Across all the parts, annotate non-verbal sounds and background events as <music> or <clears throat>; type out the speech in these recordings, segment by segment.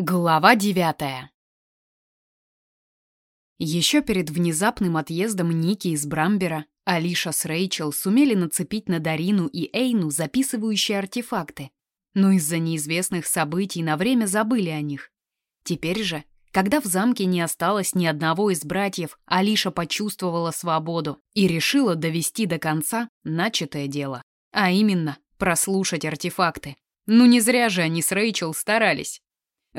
Глава девятая Еще перед внезапным отъездом Ники из Брамбера Алиша с Рэйчел сумели нацепить на Дарину и Эйну записывающие артефакты, но из-за неизвестных событий на время забыли о них. Теперь же, когда в замке не осталось ни одного из братьев, Алиша почувствовала свободу и решила довести до конца начатое дело, а именно прослушать артефакты. Ну не зря же они с Рэйчел старались.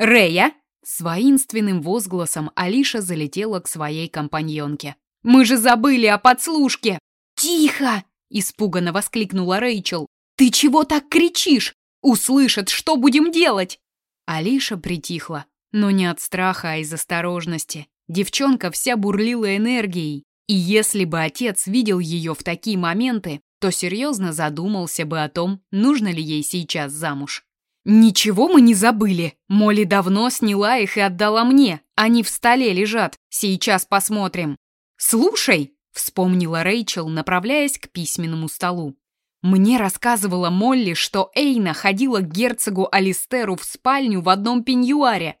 «Рэя!» С воинственным возгласом Алиша залетела к своей компаньонке. «Мы же забыли о подслушке!» «Тихо!» – испуганно воскликнула Рэйчел. «Ты чего так кричишь? Услышат, что будем делать?» Алиша притихла, но не от страха, а из осторожности. Девчонка вся бурлила энергией, и если бы отец видел ее в такие моменты, то серьезно задумался бы о том, нужно ли ей сейчас замуж. «Ничего мы не забыли. Молли давно сняла их и отдала мне. Они в столе лежат. Сейчас посмотрим». «Слушай», — вспомнила Рэйчел, направляясь к письменному столу. «Мне рассказывала Молли, что Эйна ходила к герцогу Алистеру в спальню в одном пеньюаре».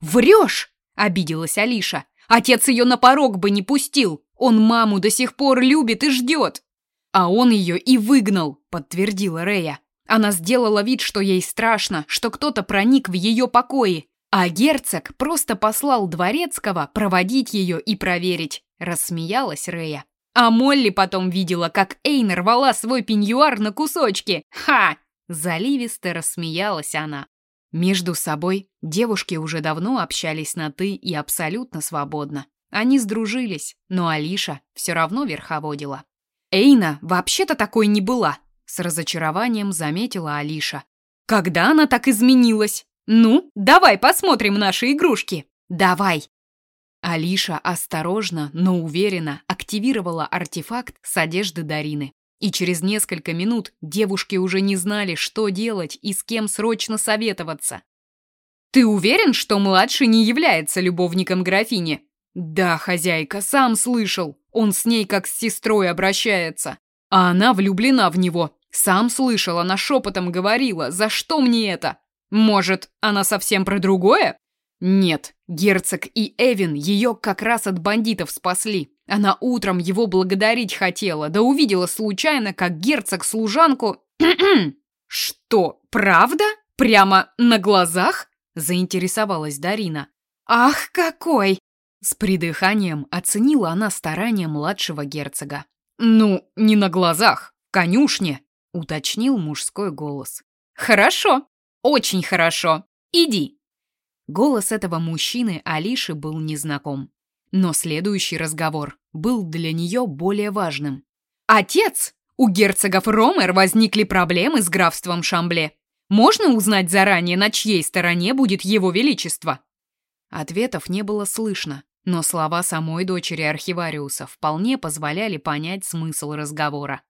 «Врешь!» — обиделась Алиша. «Отец ее на порог бы не пустил. Он маму до сих пор любит и ждет». «А он ее и выгнал», — подтвердила Рэя. Она сделала вид, что ей страшно, что кто-то проник в ее покои, а герцог просто послал дворецкого проводить ее и проверить. Рассмеялась Рея. А Молли потом видела, как Эйн рвала свой пеньюар на кусочки. Ха! Заливисто рассмеялась она. Между собой девушки уже давно общались на «ты» и абсолютно свободно. Они сдружились, но Алиша все равно верховодила. Эйна вообще-то такой не была, с разочарованием заметила Алиша. Когда она так изменилась? Ну, давай посмотрим наши игрушки. Давай. Алиша осторожно, но уверенно активировала артефакт с одежды Дарины. И через несколько минут девушки уже не знали, что делать и с кем срочно советоваться. «Ты уверен, что младший не является любовником графини?» «Да, хозяйка, сам слышал. Он с ней как с сестрой обращается. А она влюблена в него. Сам слышал, она шепотом говорила, за что мне это? Может, она совсем про другое? Нет, герцог и Эвин ее как раз от бандитов спасли. Она утром его благодарить хотела, да увидела случайно, как герцог служанку... <clears throat> Что, правда? Прямо на глазах? Заинтересовалась Дарина. Ах, какой! С придыханием оценила она старания младшего герцога. Ну, не на глазах, в конюшне, — уточнил мужской голос. «Хорошо, очень хорошо. Иди». Голос этого мужчины Алиши был незнаком. Но следующий разговор был для нее более важным. «Отец! У герцогов Ромер возникли проблемы с графством Шамбле. Можно узнать заранее, на чьей стороне будет его величество?» Ответов не было слышно, но слова самой дочери архивариуса вполне позволяли понять смысл разговора.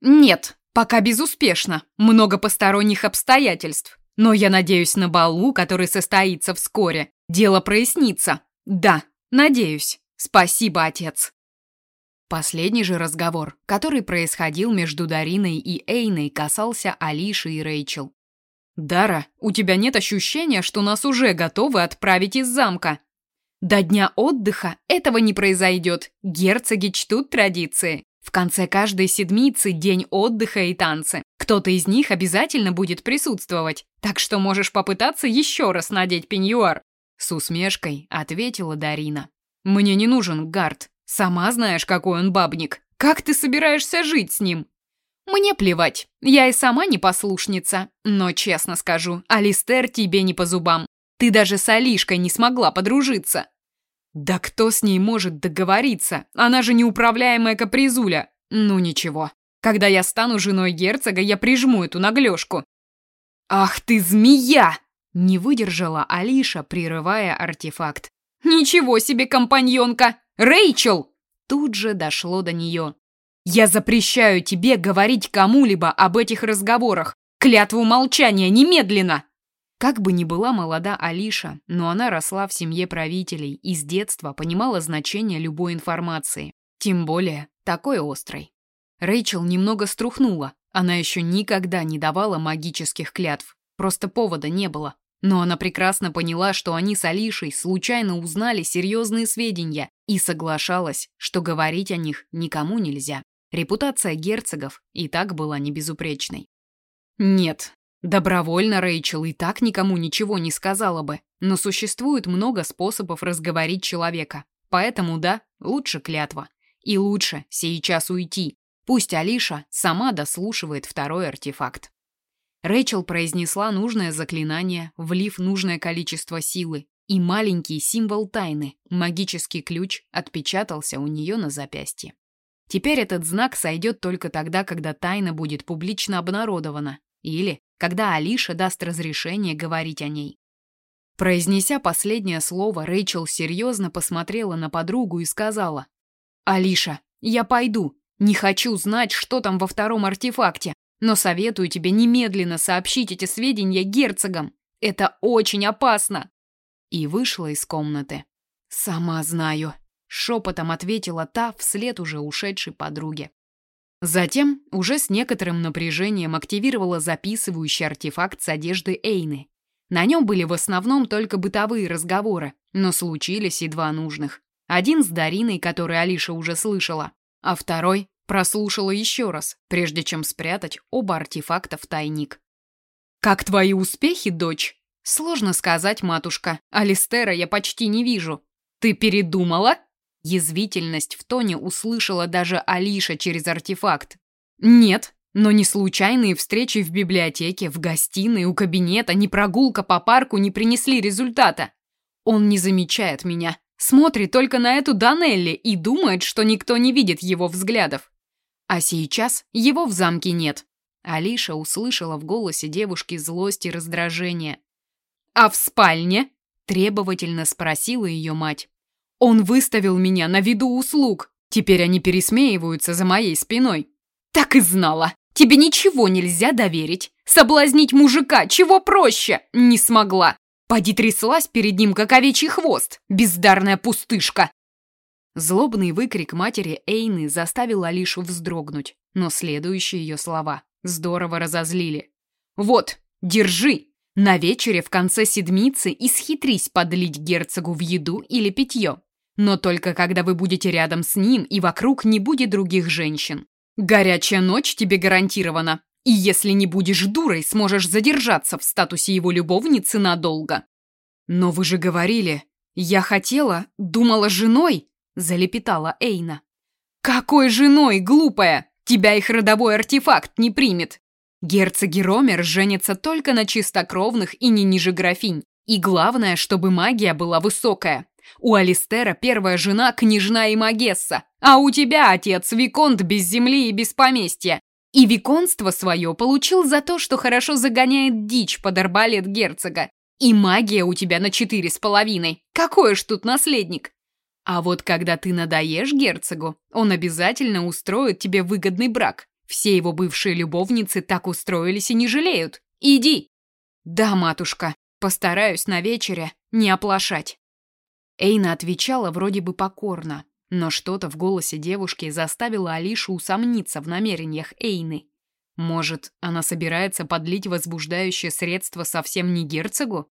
«Нет, Пока безуспешно, много посторонних обстоятельств. Но я надеюсь на балу, который состоится вскоре. Дело прояснится. Да, надеюсь. Спасибо, отец. Последний же разговор, который происходил между Дариной и Эйной, касался Алиши и Рэйчел. «Дара, у тебя нет ощущения, что нас уже готовы отправить из замка?» «До дня отдыха этого не произойдет. Герцоги чтут традиции. В конце каждой седмицы день отдыха и танцы. Кто-то из них обязательно будет присутствовать, так что можешь попытаться еще раз надеть пеньюар. С усмешкой ответила Дарина. Мне не нужен гард. Сама знаешь, какой он бабник. Как ты собираешься жить с ним? Мне плевать. Я и сама не послушница. Но честно скажу, Алистер тебе не по зубам. Ты даже с Алишкой не смогла подружиться. Да кто с ней может договориться? Она же неуправляемая капризуля. Ну ничего. Когда я стану женой герцога, я прижму эту наглёшку. Ах ты змея! Не выдержала Алиша, прерывая артефакт. Ничего себе, компаньонка! Рэйчел! Тут же дошло до неё. Я запрещаю тебе говорить кому-либо об этих разговорах. Клятву молчания немедленно! Как бы ни была молода Алиша, но она росла в семье правителей и с детства понимала значение любой информации, тем более такой острой. Рэйчел немного струхнула, она еще никогда не давала магических клятв, просто повода не было. Но она прекрасно поняла, что они с Алишей случайно узнали серьезные сведения и соглашалась, что говорить о них никому нельзя. Репутация герцогов и так была не безупречной. Нет, добровольно Рэйчел и так никому ничего не сказала бы, но существует много способов разговорить человека. Поэтому да, лучше клятва. И лучше сейчас уйти. Пусть Алиша сама дослушивает второй артефакт. Рэйчел произнесла нужное заклинание, влив нужное количество силы, и маленький символ тайны, магический ключ, отпечатался у нее на запястье. Теперь этот знак сойдет только тогда, когда тайна будет публично обнародована, или когда Алиша даст разрешение говорить о ней. Произнеся последнее слово, Рэйчел серьезно посмотрела на подругу и сказала, «Алиша, я пойду. Не хочу знать, что там во втором артефакте, но советую тебе немедленно сообщить эти сведения герцогам. Это очень опасно!» И вышла из комнаты. «Сама знаю», — шепотом ответила та вслед уже ушедшей подруге. Затем уже с некоторым напряжением активировала записывающий артефакт с одежды Эйны. На нем были в основном только бытовые разговоры, но случились и два нужных. Один с Дариной, который Алиша уже слышала, а второй прослушала еще раз, прежде чем спрятать оба артефакта в тайник. «Как твои успехи, дочь?» «Сложно сказать, матушка. Алистера я почти не вижу. Ты передумала?» Язвительность в тоне услышала даже Алиша через артефакт. «Нет, но ни случайные встречи в библиотеке, в гостиной, у кабинета, ни прогулка по парку не принесли результата. Он не замечает меня, смотрит только на эту Данелли и думает, что никто не видит его взглядов. А сейчас его в замке нет». Алиша услышала в голосе девушки злость и раздражение. «А в спальне?» – требовательно спросила ее мать. «Он выставил меня на виду услуг. Теперь они пересмеиваются за моей спиной». «Так и знала. Тебе ничего нельзя доверить. Соблазнить мужика, чего проще, не смогла. Поди тряслась перед ним, как овечий хвост, бездарная пустышка». Злобный выкрик матери Эйны заставил Алишу вздрогнуть, но следующие ее слова здорово разозлили. «Вот, держи!» На вечере в конце седмицы исхитрись подлить герцогу в еду или питье. Но только когда вы будете рядом с ним и вокруг не будет других женщин. Горячая ночь тебе гарантирована. И если не будешь дурой, сможешь задержаться в статусе его любовницы надолго. Но вы же говорили, я хотела, думала женой, залепетала Эйна. Какой женой, глупая? Тебя их родовой артефакт не примет. Герцоги Ромер женятся только на чистокровных и не ниже графинь. И главное, чтобы магия была высокая. У Алистера первая жена княжна и магесса, а у тебя отец виконт без земли и без поместья. И виконство свое получил за то, что хорошо загоняет дичь под арбалет герцога. И магия у тебя на четыре с половиной. Какой ж тут наследник? А вот когда ты надоешь герцогу, он обязательно устроит тебе выгодный брак. Все его бывшие любовницы так устроились и не жалеют. Иди. Да, матушка, постараюсь на вечере не оплошать. Эйна отвечала вроде бы покорно, но что-то в голосе девушки заставило Алишу усомниться в намерениях Эйны. Может, она собирается подлить возбуждающее средство совсем не герцогу?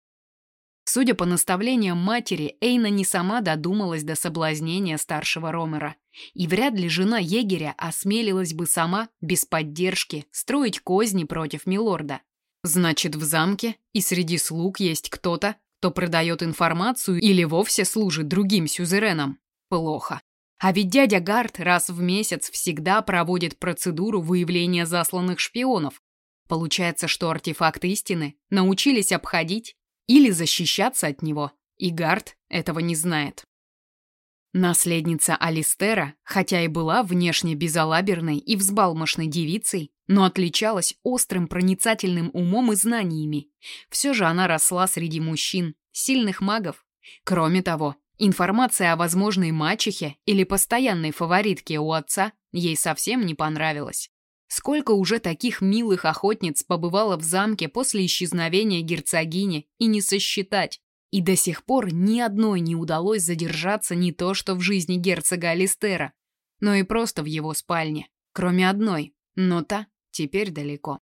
Судя по наставлениям матери, Эйна не сама додумалась до соблазнения старшего Ромера. И вряд ли жена егеря осмелилась бы сама, без поддержки, строить козни против милорда. Значит, в замке и среди слуг есть кто-то, кто продает информацию или вовсе служит другим сюзеренам. Плохо. А ведь дядя Гард раз в месяц всегда проводит процедуру выявления засланных шпионов. Получается, что артефакт истины научились обходить или защищаться от него, и Гард этого не знает. Наследница Алистера, хотя и была внешне безалаберной и взбалмошной девицей, но отличалась острым проницательным умом и знаниями. Все же она росла среди мужчин, сильных магов. Кроме того, информация о возможной мачехе или постоянной фаворитке у отца ей совсем не понравилась. Сколько уже таких милых охотниц побывало в замке после исчезновения герцогини и не сосчитать. И до сих пор ни одной не удалось задержаться не то что в жизни герцога Алистера, но и просто в его спальне. Кроме одной, но та теперь далеко.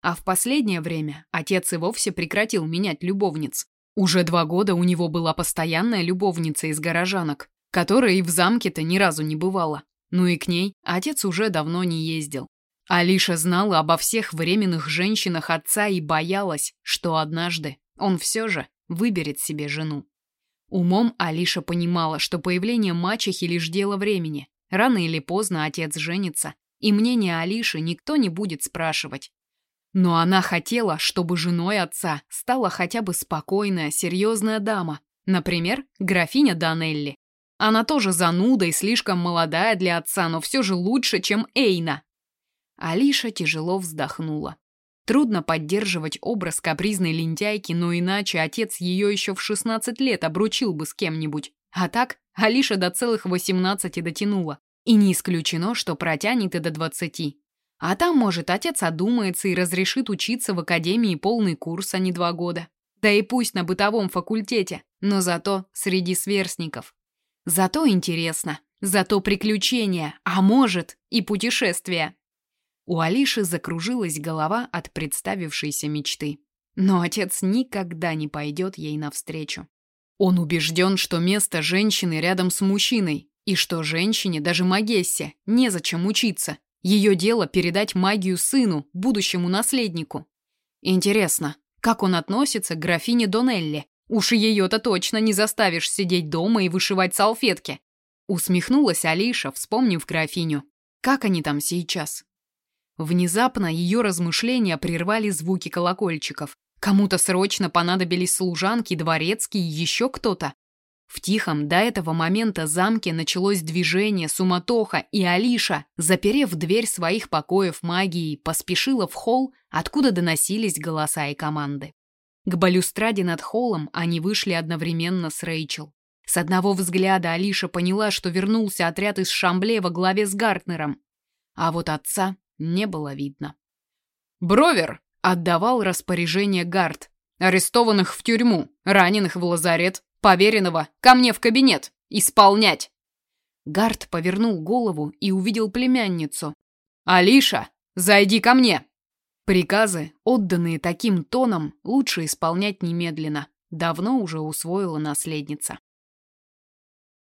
А в последнее время отец и вовсе прекратил менять любовниц. Уже два года у него была постоянная любовница из горожанок, которая и в замке-то ни разу не бывала. Ну и к ней отец уже давно не ездил. Алиша знала обо всех временных женщинах отца и боялась, что однажды он все же выберет себе жену. Умом Алиша понимала, что появление мачехи лишь дело времени. Рано или поздно отец женится, и мнение Алиши никто не будет спрашивать. Но она хотела, чтобы женой отца стала хотя бы спокойная, серьезная дама, например, графиня Данелли. Она тоже зануда и слишком молодая для отца, но все же лучше, чем Эйна. Алиша тяжело вздохнула. Трудно поддерживать образ капризной лентяйки, но иначе отец ее еще в 16 лет обручил бы с кем-нибудь. А так Алиша до целых 18 дотянула. И не исключено, что протянет и до 20. А там, может, отец одумается и разрешит учиться в академии полный курс, а не два года. Да и пусть на бытовом факультете, но зато среди сверстников. Зато интересно, зато приключения, а может и путешествия. У Алиши закружилась голова от представившейся мечты. Но отец никогда не пойдет ей навстречу. Он убежден, что место женщины рядом с мужчиной, и что женщине, даже Магессе, незачем учиться. Ее дело передать магию сыну, будущему наследнику. Интересно, как он относится к графине Донелли? Уж ее-то точно не заставишь сидеть дома и вышивать салфетки. Усмехнулась Алиша, вспомнив графиню. Как они там сейчас? Внезапно ее размышления прервали звуки колокольчиков. Кому-то срочно понадобились служанки, дворецкие и еще кто-то. В тихом до этого момента замке началось движение, суматоха, и Алиша, заперев дверь своих покоев магией, поспешила в холл, откуда доносились голоса и команды. К балюстраде над холлом они вышли одновременно с Рэйчел. С одного взгляда Алиша поняла, что вернулся отряд из Шамбле во главе с Гартнером. А вот отца не было видно. «Бровер!» — отдавал распоряжение Гард. «Арестованных в тюрьму, раненых в лазарет, поверенного ко мне в кабинет. Исполнять!» Гард повернул голову и увидел племянницу. «Алиша, зайди ко мне!» Приказы, отданные таким тоном, лучше исполнять немедленно. Давно уже усвоила наследница.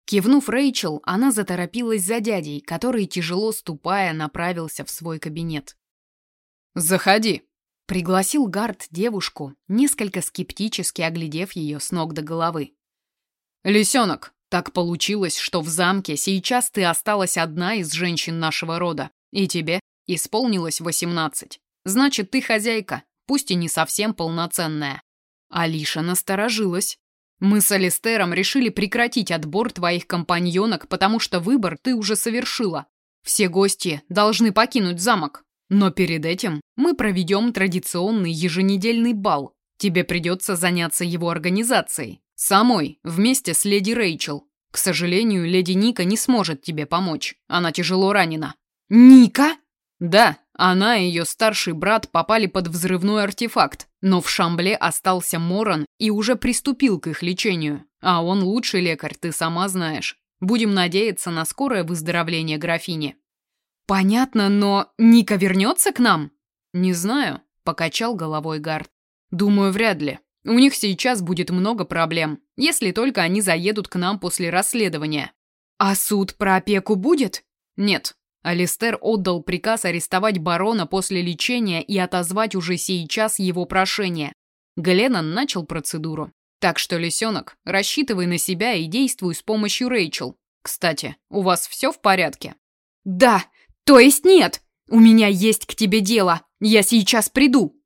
Кивнув Рэйчел, она заторопилась за дядей, который, тяжело ступая, направился в свой кабинет. «Заходи», — пригласил Гард девушку, несколько скептически оглядев ее с ног до головы. «Лисенок, так получилось, что в замке сейчас ты осталась одна из женщин нашего рода, и тебе исполнилось восемнадцать. Значит, ты хозяйка, пусть и не совсем полноценная». Алиша насторожилась. Мы с Алистером решили прекратить отбор твоих компаньонок, потому что выбор ты уже совершила. Все гости должны покинуть замок. Но перед этим мы проведем традиционный еженедельный бал. Тебе придется заняться его организацией. Самой, вместе с леди Рэйчел. К сожалению, леди Ника не сможет тебе помочь. Она тяжело ранена. Ника? Да, она и ее старший брат попали под взрывной артефакт, но в Шамбле остался Моран и уже приступил к их лечению. А он лучший лекарь, ты сама знаешь. Будем надеяться на скорое выздоровление графини. Понятно, но Ника вернется к нам? Не знаю, покачал головой Гард. Думаю, вряд ли. У них сейчас будет много проблем, если только они заедут к нам после расследования. А суд про опеку будет? Нет, Алистер отдал приказ арестовать барона после лечения и отозвать уже сейчас его прошение. Гленнон начал процедуру. Так что, лисенок, рассчитывай на себя и действуй с помощью Рэйчел. Кстати, у вас все в порядке? Да, то есть нет. У меня есть к тебе дело. Я сейчас приду.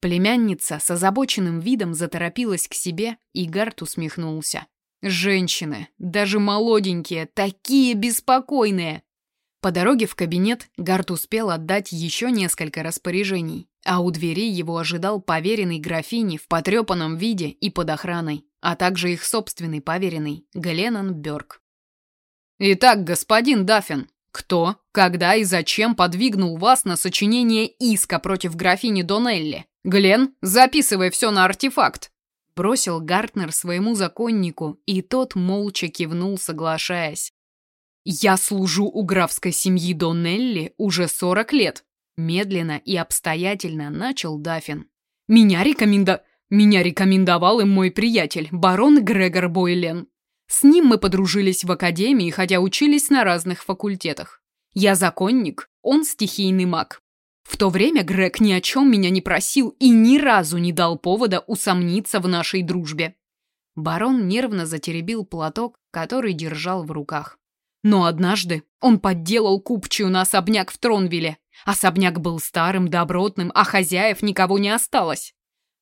Племянница с озабоченным видом заторопилась к себе, и Гарт усмехнулся. Женщины, даже молоденькие, такие беспокойные. По дороге в кабинет Гарт успел отдать еще несколько распоряжений, а у двери его ожидал поверенный графини в потрепанном виде и под охраной, а также их собственный поверенный Гленнон Бёрк. «Итак, господин Даффин, кто, когда и зачем подвигнул вас на сочинение иска против графини Донелли? Глен, записывай все на артефакт!» Бросил Гартнер своему законнику, и тот молча кивнул, соглашаясь. Я служу у графской семьи Донелли уже 40 лет. Медленно и обстоятельно начал Даффин. «Меня рекоменда... Меня рекомендовал им мой приятель, барон Грегор Бойлен. С ним мы подружились в академии, хотя учились на разных факультетах. Я законник, он стихийный маг. В то время Грег ни о чем меня не просил и ни разу не дал повода усомниться в нашей дружбе. Барон нервно затеребил платок, который держал в руках. Но однажды он подделал купчую на особняк в Тронвилле. Особняк был старым, добротным, а хозяев никого не осталось.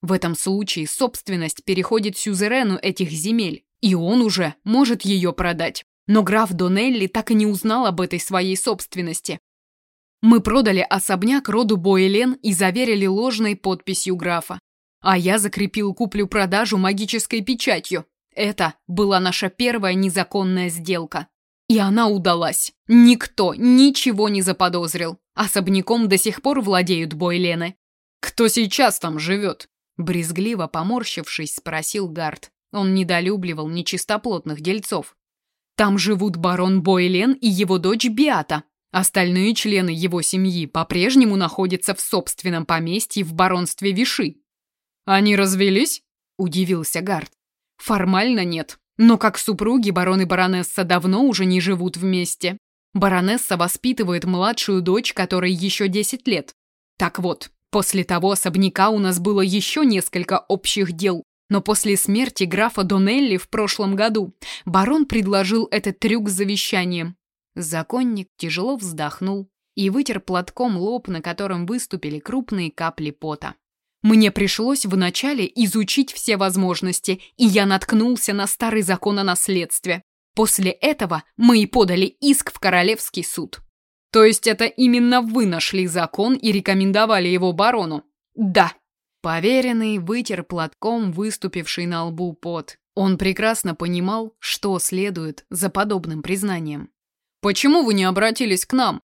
В этом случае собственность переходит сюзерену этих земель, и он уже может ее продать. Но граф Донелли так и не узнал об этой своей собственности, мы продали особняк роду Бойлен и заверили ложной подписью графа. А я закрепил куплю-продажу магической печатью. Это была наша первая незаконная сделка. И она удалась. Никто ничего не заподозрил. Особняком до сих пор владеют Бойлены. «Кто сейчас там живет?» Брезгливо поморщившись, спросил Гард. Он недолюбливал нечистоплотных дельцов. «Там живут барон Бойлен и его дочь Биата», Остальные члены его семьи по-прежнему находятся в собственном поместье в баронстве Виши. «Они развелись?» – удивился Гард. «Формально нет, но как супруги барон и баронесса давно уже не живут вместе. Баронесса воспитывает младшую дочь, которой еще 10 лет. Так вот, после того особняка у нас было еще несколько общих дел, но после смерти графа Донелли в прошлом году барон предложил этот трюк с завещанием. Законник тяжело вздохнул и вытер платком лоб, на котором выступили крупные капли пота. Мне пришлось вначале изучить все возможности, и я наткнулся на старый закон о наследстве. После этого мы и подали иск в Королевский суд. То есть это именно вы нашли закон и рекомендовали его барону? Да. Поверенный вытер платком выступивший на лбу пот. Он прекрасно понимал, что следует за подобным признанием. Почему вы не обратились к нам?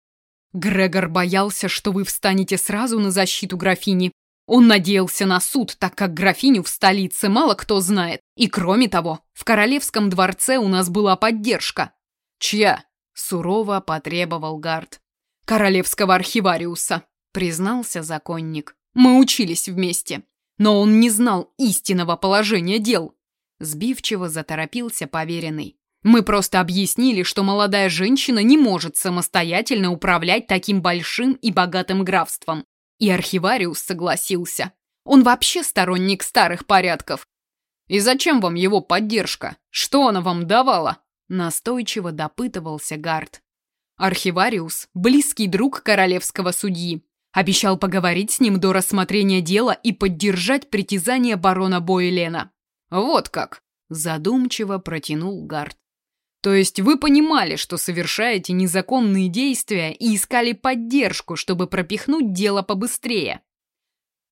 Грегор боялся, что вы встанете сразу на защиту графини. Он надеялся на суд, так как графиню в столице мало кто знает. И кроме того, в королевском дворце у нас была поддержка. Чья? Сурово потребовал Гард. Королевского архивариуса, признался законник. Мы учились вместе. Но он не знал истинного положения дел. Сбивчиво заторопился поверенный. Мы просто объяснили, что молодая женщина не может самостоятельно управлять таким большим и богатым графством. И архивариус согласился. Он вообще сторонник старых порядков. И зачем вам его поддержка? Что она вам давала? Настойчиво допытывался Гард. Архивариус – близкий друг королевского судьи. Обещал поговорить с ним до рассмотрения дела и поддержать притязание барона Бойлена. Вот как. Задумчиво протянул Гард. То есть вы понимали, что совершаете незаконные действия и искали поддержку, чтобы пропихнуть дело побыстрее.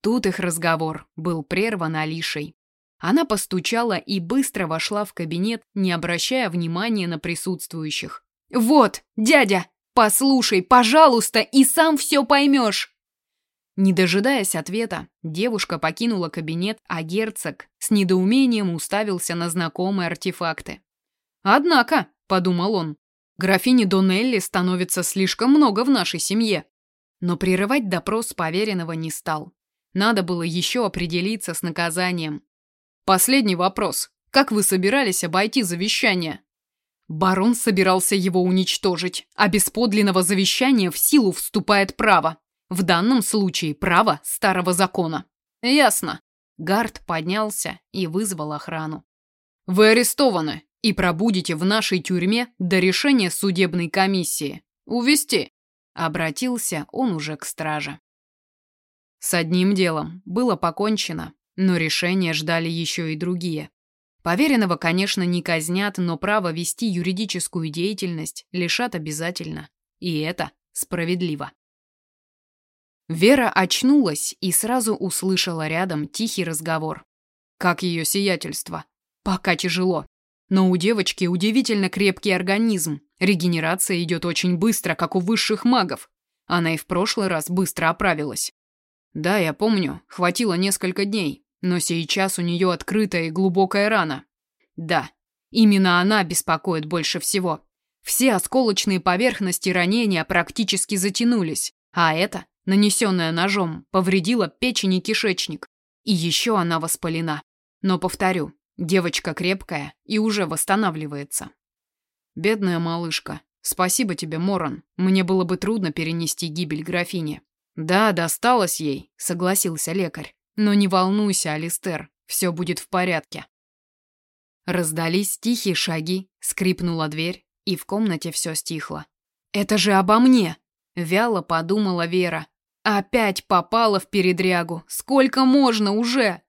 Тут их разговор был прерван Алишей. Она постучала и быстро вошла в кабинет, не обращая внимания на присутствующих. «Вот, дядя, послушай, пожалуйста, и сам все поймешь!» Не дожидаясь ответа, девушка покинула кабинет, а герцог с недоумением уставился на знакомые артефакты. Однако, подумал он, графини Донелли становится слишком много в нашей семье. Но прерывать допрос поверенного не стал. Надо было еще определиться с наказанием. Последний вопрос. Как вы собирались обойти завещание? Барон собирался его уничтожить, а без подлинного завещания в силу вступает право. В данном случае право старого закона. Ясно. Гард поднялся и вызвал охрану. Вы арестованы и пробудете в нашей тюрьме до решения судебной комиссии. Увести. Обратился он уже к страже. С одним делом было покончено, но решения ждали еще и другие. Поверенного, конечно, не казнят, но право вести юридическую деятельность лишат обязательно. И это справедливо. Вера очнулась и сразу услышала рядом тихий разговор. Как ее сиятельство. Пока тяжело. Но у девочки удивительно крепкий организм. Регенерация идет очень быстро, как у высших магов. Она и в прошлый раз быстро оправилась. Да, я помню, хватило несколько дней, но сейчас у нее открытая и глубокая рана. Да, именно она беспокоит больше всего. Все осколочные поверхности ранения практически затянулись, а это нанесенная ножом, повредила печень и кишечник. И еще она воспалена. Но повторю, девочка крепкая и уже восстанавливается. Бедная малышка. Спасибо тебе, Моран. Мне было бы трудно перенести гибель графини. Да, досталось ей, согласился лекарь. Но не волнуйся, Алистер, все будет в порядке. Раздались тихие шаги, скрипнула дверь, и в комнате все стихло. «Это же обо мне!» — вяло подумала Вера. «Опять попала в передрягу! Сколько можно уже?»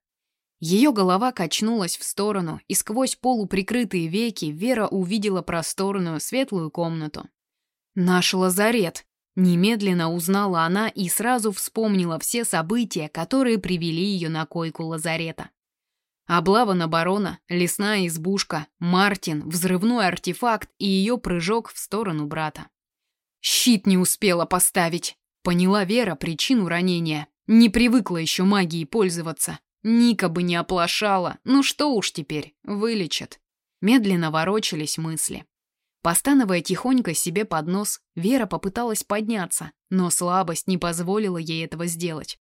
Ее голова качнулась в сторону, и сквозь полуприкрытые веки Вера увидела просторную светлую комнату. «Наш лазарет!» Немедленно узнала она и сразу вспомнила все события, которые привели ее на койку лазарета. Облава на барона, лесная избушка, Мартин, взрывной артефакт и ее прыжок в сторону брата. «Щит не успела поставить», — поняла Вера причину ранения. Не привыкла еще магией пользоваться. Ника бы не оплошала, ну что уж теперь, вылечат. Медленно ворочались мысли. Постановая тихонько себе под нос, Вера попыталась подняться, но слабость не позволила ей этого сделать.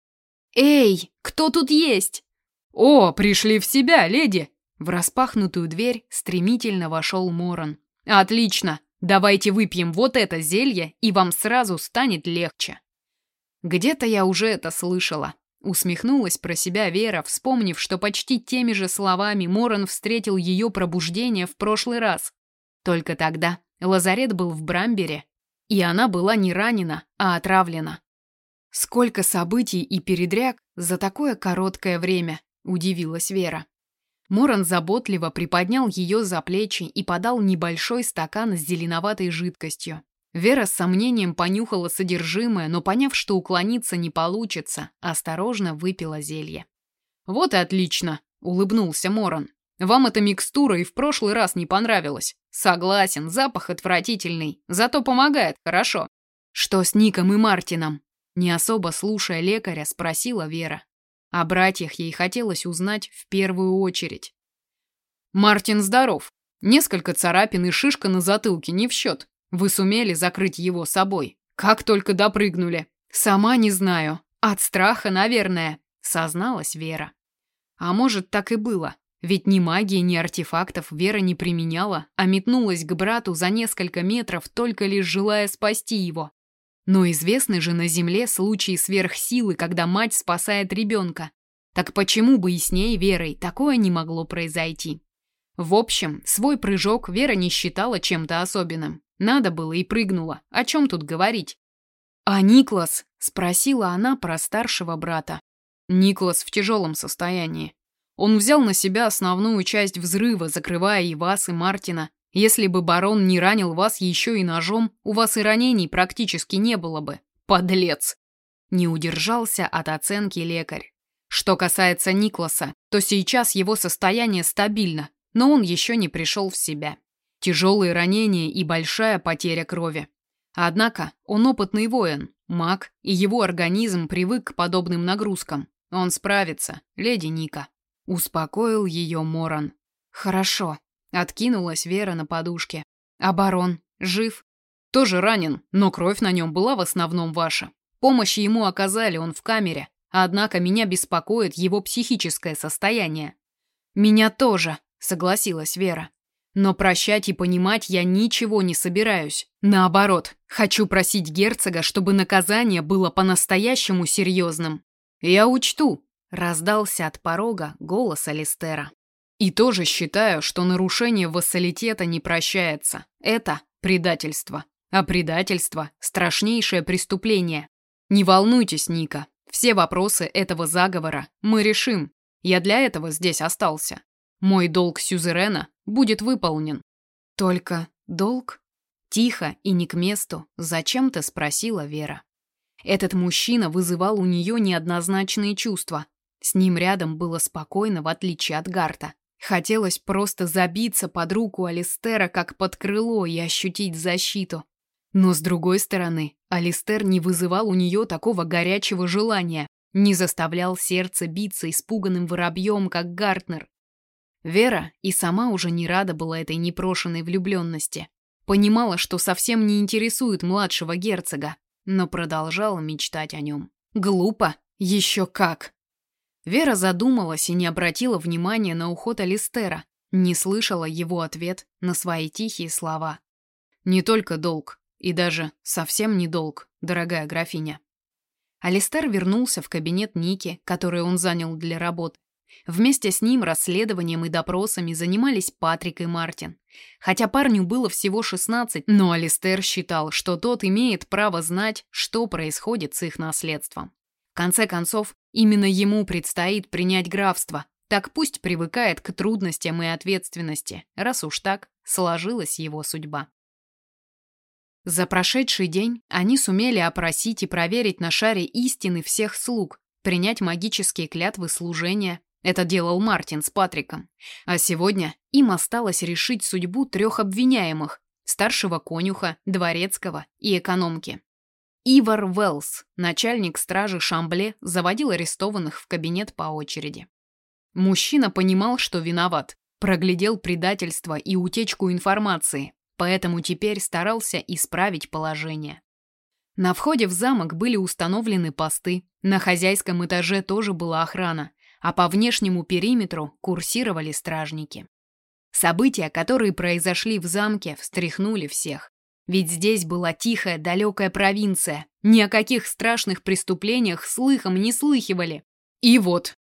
«Эй, кто тут есть?» «О, пришли в себя, леди!» В распахнутую дверь стремительно вошел Моран. «Отлично! Давайте выпьем вот это зелье, и вам сразу станет легче». Где-то я уже это слышала. Усмехнулась про себя Вера, вспомнив, что почти теми же словами Моран встретил ее пробуждение в прошлый раз. Только тогда лазарет был в Брамбере, и она была не ранена, а отравлена. Сколько событий и передряг за такое короткое время. — удивилась Вера. Моран заботливо приподнял ее за плечи и подал небольшой стакан с зеленоватой жидкостью. Вера с сомнением понюхала содержимое, но поняв, что уклониться не получится, осторожно выпила зелье. «Вот и отлично», — улыбнулся Моран. «Вам эта микстура и в прошлый раз не понравилась. Согласен, запах отвратительный, зато помогает хорошо». «Что с Ником и Мартином?» Не особо слушая лекаря, спросила Вера. О братьях ей хотелось узнать в первую очередь. «Мартин здоров. Несколько царапин и шишка на затылке не в счет. Вы сумели закрыть его собой. Как только допрыгнули. Сама не знаю. От страха, наверное», — созналась Вера. А может, так и было. Ведь ни магии, ни артефактов Вера не применяла, а метнулась к брату за несколько метров, только лишь желая спасти его. Но известны же на Земле случаи сверхсилы, когда мать спасает ребенка. Так почему бы и с ней, Верой, такое не могло произойти? В общем, свой прыжок Вера не считала чем-то особенным. Надо было и прыгнула. О чем тут говорить? «А Никлас?» – спросила она про старшего брата. Никлас в тяжелом состоянии. Он взял на себя основную часть взрыва, закрывая и вас, и Мартина, если бы барон не ранил вас еще и ножом, у вас и ранений практически не было бы. Подлец!» Не удержался от оценки лекарь. Что касается Никласа, то сейчас его состояние стабильно, но он еще не пришел в себя. Тяжелые ранения и большая потеря крови. Однако он опытный воин, маг, и его организм привык к подобным нагрузкам. Он справится, леди Ника. Успокоил ее Моран. «Хорошо», Откинулась Вера на подушке. А барон? Жив? Тоже ранен, но кровь на нем была в основном ваша. Помощь ему оказали, он в камере. Однако меня беспокоит его психическое состояние. Меня тоже, согласилась Вера. Но прощать и понимать я ничего не собираюсь. Наоборот, хочу просить герцога, чтобы наказание было по-настоящему серьезным. Я учту, раздался от порога голос Алистера. И тоже считаю, что нарушение вассалитета не прощается. Это предательство. А предательство – страшнейшее преступление. Не волнуйтесь, Ника. Все вопросы этого заговора мы решим. Я для этого здесь остался. Мой долг сюзерена будет выполнен. Только долг? Тихо и не к месту зачем-то спросила Вера. Этот мужчина вызывал у нее неоднозначные чувства. С ним рядом было спокойно, в отличие от Гарта. Хотелось просто забиться под руку Алистера как под крыло и ощутить защиту. Но с другой стороны, Алистер не вызывал у нее такого горячего желания, не заставлял сердце биться испуганным воробьем, как Гартнер. Вера и сама уже не рада была этой непрошенной влюбленности. Понимала, что совсем не интересует младшего герцога. но продолжала мечтать о нем. Глупо? Еще как! Вера задумалась и не обратила внимания на уход Алистера, не слышала его ответ на свои тихие слова. «Не только долг, и даже совсем не долг, дорогая графиня». Алистер вернулся в кабинет Ники, который он занял для работы. Вместе с ним расследованием и допросами занимались Патрик и Мартин. Хотя парню было всего 16, но Алистер считал, что тот имеет право знать, что происходит с их наследством. В конце концов, именно ему предстоит принять графство, так пусть привыкает к трудностям и ответственности, раз уж так сложилась его судьба. За прошедший день они сумели опросить и проверить на шаре истины всех слуг, принять магические клятвы служения, это делал Мартин с Патриком. А сегодня им осталось решить судьбу трех обвиняемых – старшего конюха, дворецкого и экономки. Ивар Велс, начальник стражи Шамбле, заводил арестованных в кабинет по очереди. Мужчина понимал, что виноват, проглядел предательство и утечку информации, поэтому теперь старался исправить положение. На входе в замок были установлены посты, на хозяйском этаже тоже была охрана, а по внешнему периметру курсировали стражники. События, которые произошли в замке, встряхнули всех. Ведь здесь была тихая, далекая провинция. Ни о каких страшных преступлениях слыхом не слыхивали. И вот.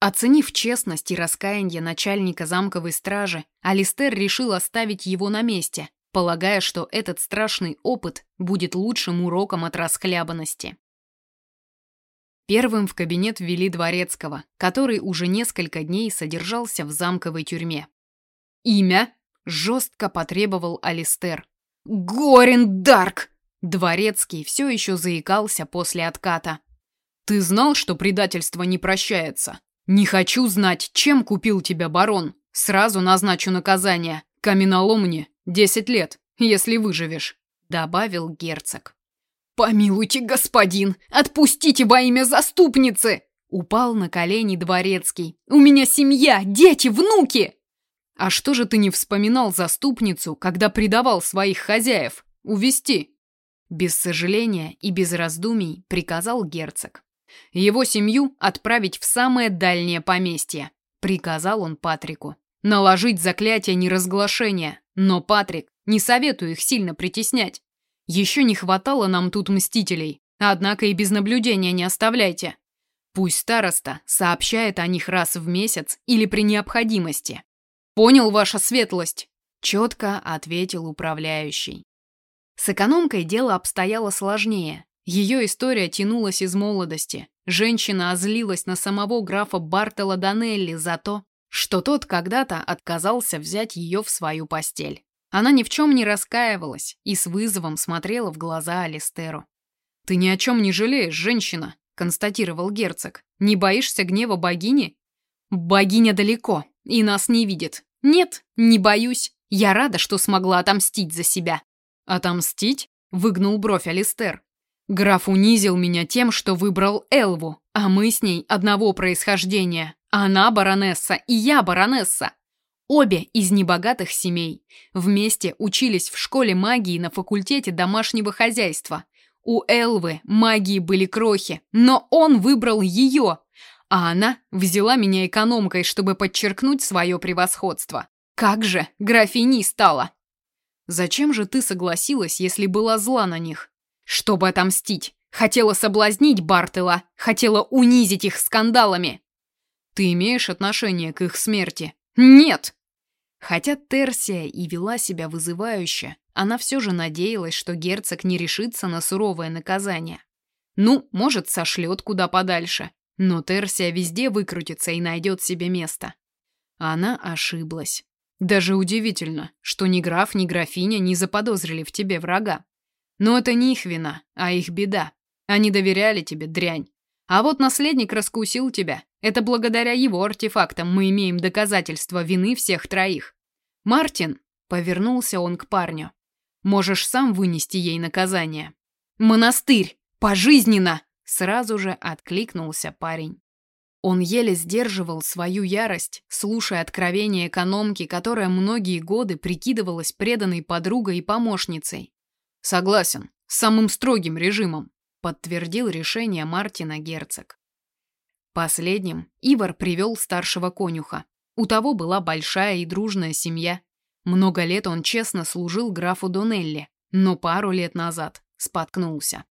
Оценив честность и раскаяние начальника замковой стражи, Алистер решил оставить его на месте, полагая, что этот страшный опыт будет лучшим уроком от расхлябанности. Первым в кабинет ввели дворецкого, который уже несколько дней содержался в замковой тюрьме. «Имя?» – жестко потребовал Алистер. «Горин Дарк!» Дворецкий все еще заикался после отката. «Ты знал, что предательство не прощается? Не хочу знать, чем купил тебя барон. Сразу назначу наказание. Каменоломни. Десять лет, если выживешь», – добавил герцог. «Помилуйте, господин! Отпустите во имя заступницы!» Упал на колени дворецкий. «У меня семья, дети, внуки!» «А что же ты не вспоминал заступницу, когда предавал своих хозяев? Увести?» Без сожаления и без раздумий приказал герцог. Его семью отправить в самое дальнее поместье. Приказал он Патрику. Наложить заклятие неразглашения. Но, Патрик, не советую их сильно притеснять. Еще не хватало нам тут мстителей, однако и без наблюдения не оставляйте. Пусть староста сообщает о них раз в месяц или при необходимости. Понял, ваша светлость? Четко ответил управляющий. С экономкой дело обстояло сложнее. Ее история тянулась из молодости. Женщина озлилась на самого графа Бартола Данелли за то, что тот когда-то отказался взять ее в свою постель. Она ни в чем не раскаивалась и с вызовом смотрела в глаза Алистеру. «Ты ни о чем не жалеешь, женщина», — констатировал герцог. «Не боишься гнева богини?» «Богиня далеко и нас не видит. Нет, не боюсь. Я рада, что смогла отомстить за себя». «Отомстить?» — выгнул бровь Алистер. «Граф унизил меня тем, что выбрал Элву, а мы с ней одного происхождения. Она баронесса, и я баронесса. Обе из небогатых семей. Вместе учились в школе магии на факультете домашнего хозяйства. У Элвы магии были крохи, но он выбрал ее, а она взяла меня экономкой, чтобы подчеркнуть свое превосходство. Как же графиней стала! Зачем же ты согласилась, если была зла на них? Чтобы отомстить. Хотела соблазнить Бартела, хотела унизить их скандалами. Ты имеешь отношение к их смерти? Нет! Хотя Терсия и вела себя вызывающе, она все же надеялась, что герцог не решится на суровое наказание. Ну, может, сошлет куда подальше, но Терсия везде выкрутится и найдет себе место. Она ошиблась. Даже удивительно, что ни граф, ни графиня не заподозрили в тебе врага. Но это не их вина, а их беда. Они доверяли тебе, дрянь. А вот наследник раскусил тебя. Это благодаря его артефактам мы имеем доказательства вины всех троих. Мартин, повернулся он к парню. Можешь сам вынести ей наказание. Монастырь, пожизненно, сразу же откликнулся парень. Он еле сдерживал свою ярость, слушая откровения экономки, которая многие годы прикидывалась преданной подругой и помощницей. Согласен, самым строгим режимом, подтвердил решение Мартина герцог. Последним Ивар привел старшего конюха. У того была большая и дружная семья. Много лет он честно служил графу Донелли, но пару лет назад споткнулся.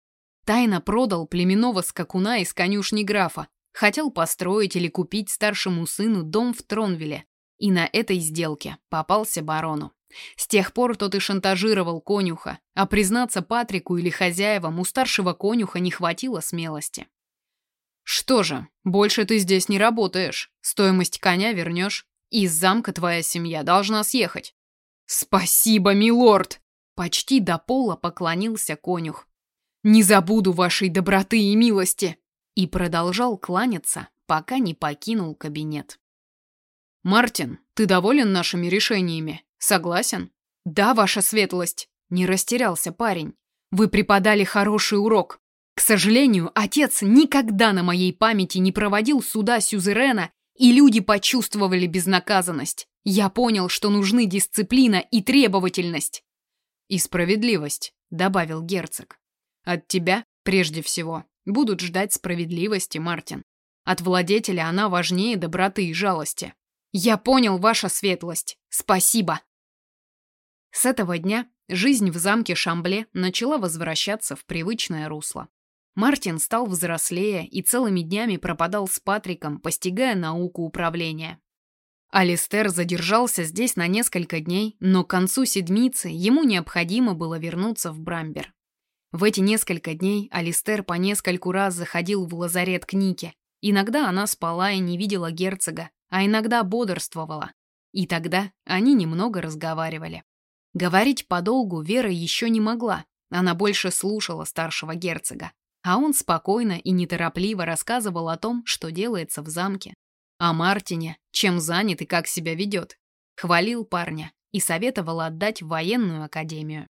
Тайно продал племенного скакуна из конюшни графа, хотел построить или купить старшему сыну дом в Тронвилле, и на этой сделке попался барону. С тех пор тот и шантажировал конюха, а признаться Патрику или хозяевам у старшего конюха не хватило смелости. «Что же, больше ты здесь не работаешь, стоимость коня вернешь, и из замка твоя семья должна съехать». «Спасибо, милорд!» Почти до пола поклонился конюх. «Не забуду вашей доброты и милости!» И продолжал кланяться, пока не покинул кабинет. «Мартин, ты доволен нашими решениями?» Согласен? Да, ваша светлость. Не растерялся парень. Вы преподали хороший урок. К сожалению, отец никогда на моей памяти не проводил суда сюзерена, и люди почувствовали безнаказанность. Я понял, что нужны дисциплина и требовательность. И справедливость, добавил герцог. От тебя, прежде всего, будут ждать справедливости, Мартин. От владетеля она важнее доброты и жалости. Я понял, ваша светлость. Спасибо. С этого дня жизнь в замке Шамбле начала возвращаться в привычное русло. Мартин стал взрослее и целыми днями пропадал с Патриком, постигая науку управления. Алистер задержался здесь на несколько дней, но к концу седмицы ему необходимо было вернуться в Брамбер. В эти несколько дней Алистер по нескольку раз заходил в лазарет к Нике. Иногда она спала и не видела герцога, а иногда бодрствовала. И тогда они немного разговаривали. Говорить подолгу Вера еще не могла. Она больше слушала старшего герцога. А он спокойно и неторопливо рассказывал о том, что делается в замке. О Мартине, чем занят и как себя ведет. Хвалил парня и советовал отдать в военную академию.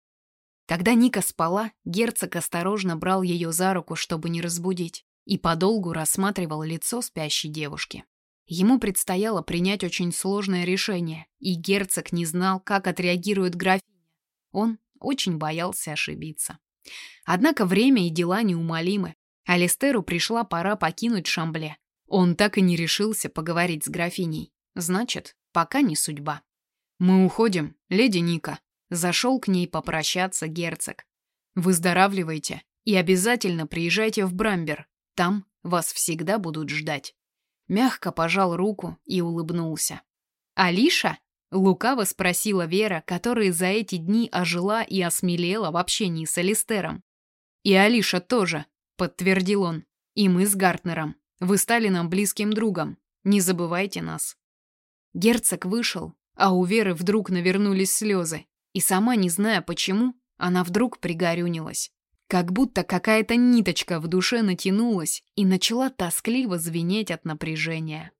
Когда Ника спала, герцог осторожно брал ее за руку, чтобы не разбудить, и подолгу рассматривал лицо спящей девушки. Ему предстояло принять очень сложное решение, и герцог не знал, как отреагирует графиня. Он очень боялся ошибиться. Однако время и дела неумолимы. Алистеру пришла пора покинуть Шамбле. Он так и не решился поговорить с графиней. Значит, пока не судьба. «Мы уходим, леди Ника», — зашел к ней попрощаться герцог. «Выздоравливайте и обязательно приезжайте в Брамбер. Там вас всегда будут ждать» мягко пожал руку и улыбнулся. «Алиша?» — лукаво спросила Вера, которая за эти дни ожила и осмелела в общении с Алистером. «И Алиша тоже», — подтвердил он. «И мы с Гартнером. Вы стали нам близким другом. Не забывайте нас». Герцог вышел, а у Веры вдруг навернулись слезы. И сама, не зная почему, она вдруг пригорюнилась. Как будто какая-то ниточка в душе натянулась и начала тоскливо звенеть от напряжения.